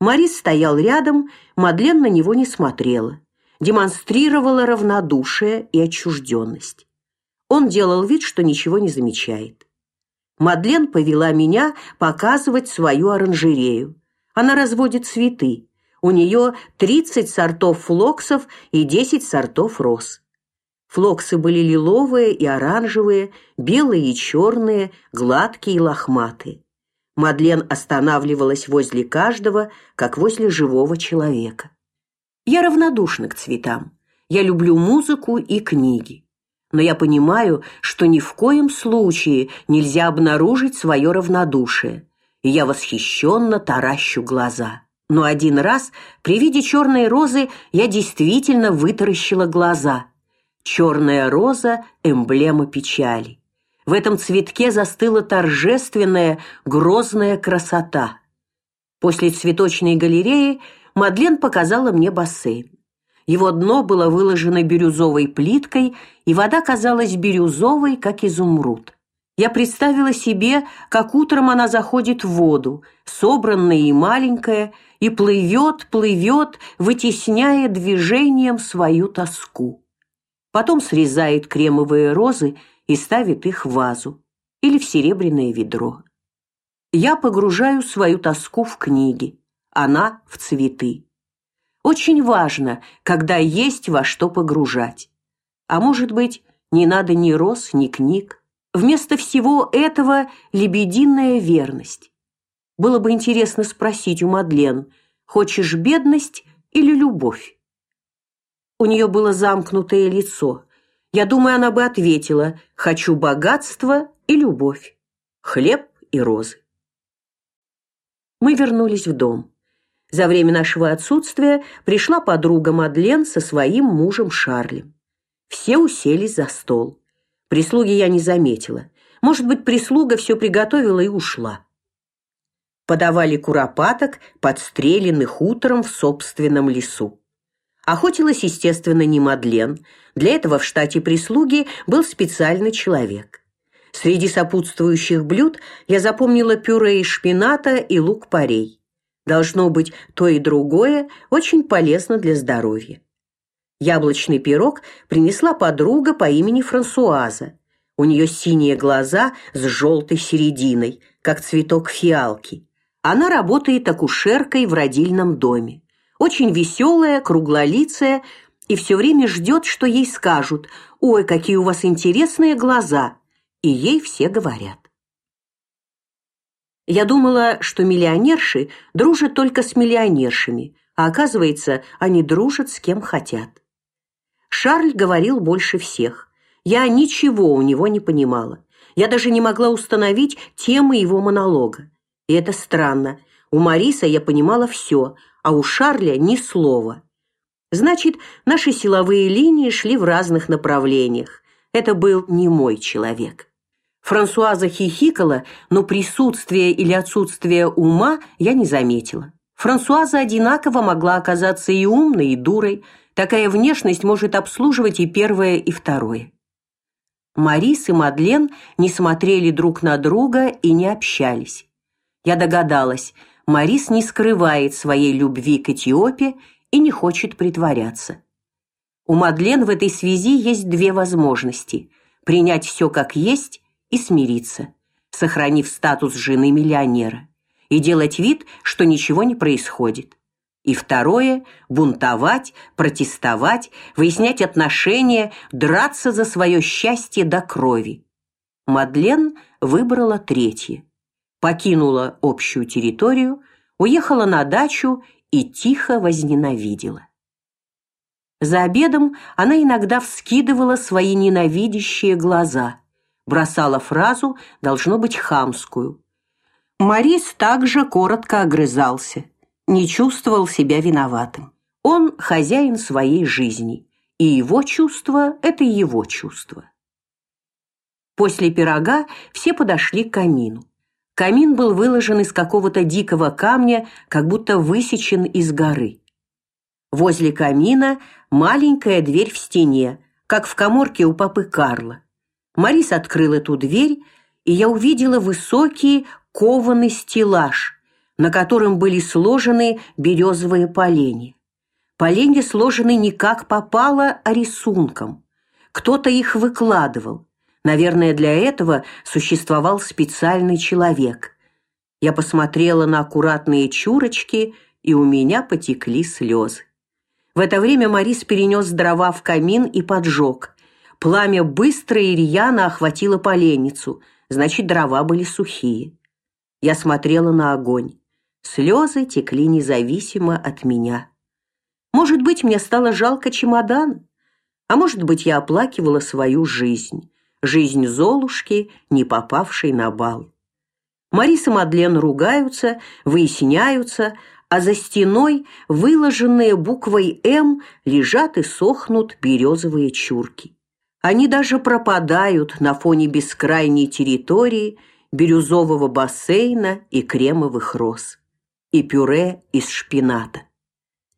Марис стоял рядом, Мадлен на него не смотрела, демонстрировала равнодушие и отчужденность. Он делал вид, что ничего не замечает. Мадлен повела меня показывать свою оранжерею. Она разводит цветы. У нее 30 сортов флоксов и 10 сортов роз. Флоксы были лиловые и оранжевые, белые и черные, гладкие и лохматые. Мадлен останавливалась возле каждого, как возле живого человека. Я равнодушна к цветам. Я люблю музыку и книги. Но я понимаю, что ни в коем случае нельзя обнаружить свое равнодушие. И я восхищенно таращу глаза. Но один раз при виде черной розы я действительно вытаращила глаза. Черная роза эмблема печали. В этом цветке застыла торжественная, грозная красота. После цветочной галереи Мадлен показала мне бассейн. Его дно было выложено бирюзовой плиткой, и вода казалась бирюзовой, как изумруд. Я представила себе, как утром она заходит в воду, собранная и маленькая, и плывет, плывет, вытесняя движением свою тоску. Потом срезает кремовые розы и ставит их в вазу или в серебряное ведро. Я погружаю свою тоску в книги, она в цветы. Очень важно, когда есть во что погружать. А может быть, не надо ни роз, ни книг. Вместо всего этого лебединая верность. Было бы интересно спросить у Мадлен, хочешь бедность или любовь? У нее было замкнутое лицо. Я думаю, она бы ответила: "Хочу богатство и любовь, хлеб и розы". Мы вернулись в дом. За время нашего отсутствия пришла подруга Мадлен со своим мужем Шарлем. Все уселись за стол. Прислуги я не заметила. Может быть, прислуга все приготовила и ушла. Подавали куропаток, подстреленных утром в собственном лесу. Охотилась, естественно, не Мадлен. Для этого в штате прислуги был специальный человек. Среди сопутствующих блюд я запомнила пюре из шпината и лук-порей. Должно быть, то и другое очень полезно для здоровья. Яблочный пирог принесла подруга по имени Франсуаза. У нее синие глаза с желтой серединой, как цветок фиалки. Она работает акушеркой в родильном доме очень веселая, круглолицая и все время ждет, что ей скажут: "Ой, какие у вас интересные глаза". И ей все говорят. Я думала, что миллионерши дружат только с миллионершами, а оказывается, они дружат с кем хотят. Шарль говорил больше всех. Я ничего у него не понимала. Я даже не могла установить темы его монолога. И это странно. У Мариса я понимала все, а у Шарля ни слова. Значит, наши силовые линии шли в разных направлениях. Это был не мой человек. Франсуаза хихикала, но присутствие или отсутствие ума я не заметила. Франсуаза одинаково могла оказаться и умной, и дурой. Такая внешность может обслуживать и первое, и второе. Марис и Мадлен не смотрели друг на друга и не общались. Я догадалась, Марис не скрывает своей любви к Этиопии и не хочет притворяться. У Мадлен в этой связи есть две возможности: принять все как есть и смириться, сохранив статус жены миллионера, и делать вид, что ничего не происходит. И второе бунтовать, протестовать, выяснять отношения, драться за свое счастье до крови. Мадлен выбрала третье покинула общую территорию, уехала на дачу и тихо возненавидела. За обедом она иногда вскидывала свои ненавидящие глаза, бросала фразу, должно быть, хамскую. Марис также коротко огрызался, не чувствовал себя виноватым. Он хозяин своей жизни, и его чувство это его чувство. После пирога все подошли к камину. Камин был выложен из какого-то дикого камня, как будто высечен из горы. Возле камина маленькая дверь в стене, как в каморке у папы Карла. Марис открыл эту дверь, и я увидела высокий кованый стеллаж, на котором были сложены березовые поленья. Поленья сложены не как попало, а рисунком. Кто-то их выкладывал. Наверное, для этого существовал специальный человек. Я посмотрела на аккуратные чурочки, и у меня потекли слезы. В это время Марис перенес дрова в камин и поджег. Пламя быстро и рьяно охватило поленницу, значит, дрова были сухие. Я смотрела на огонь. Слезы текли независимо от меня. Может быть, мне стало жалко чемодан, а может быть, я оплакивала свою жизнь, жизнь Золушки, не попавшей на бал. Марис и Мадлен ругаются, выясняются, а за стеной, выложенные буквой «М», лежат и сохнут березовые чурки. Они даже пропадают на фоне бескрайней территории, бирюзового бассейна и кремовых роз, и пюре из шпината.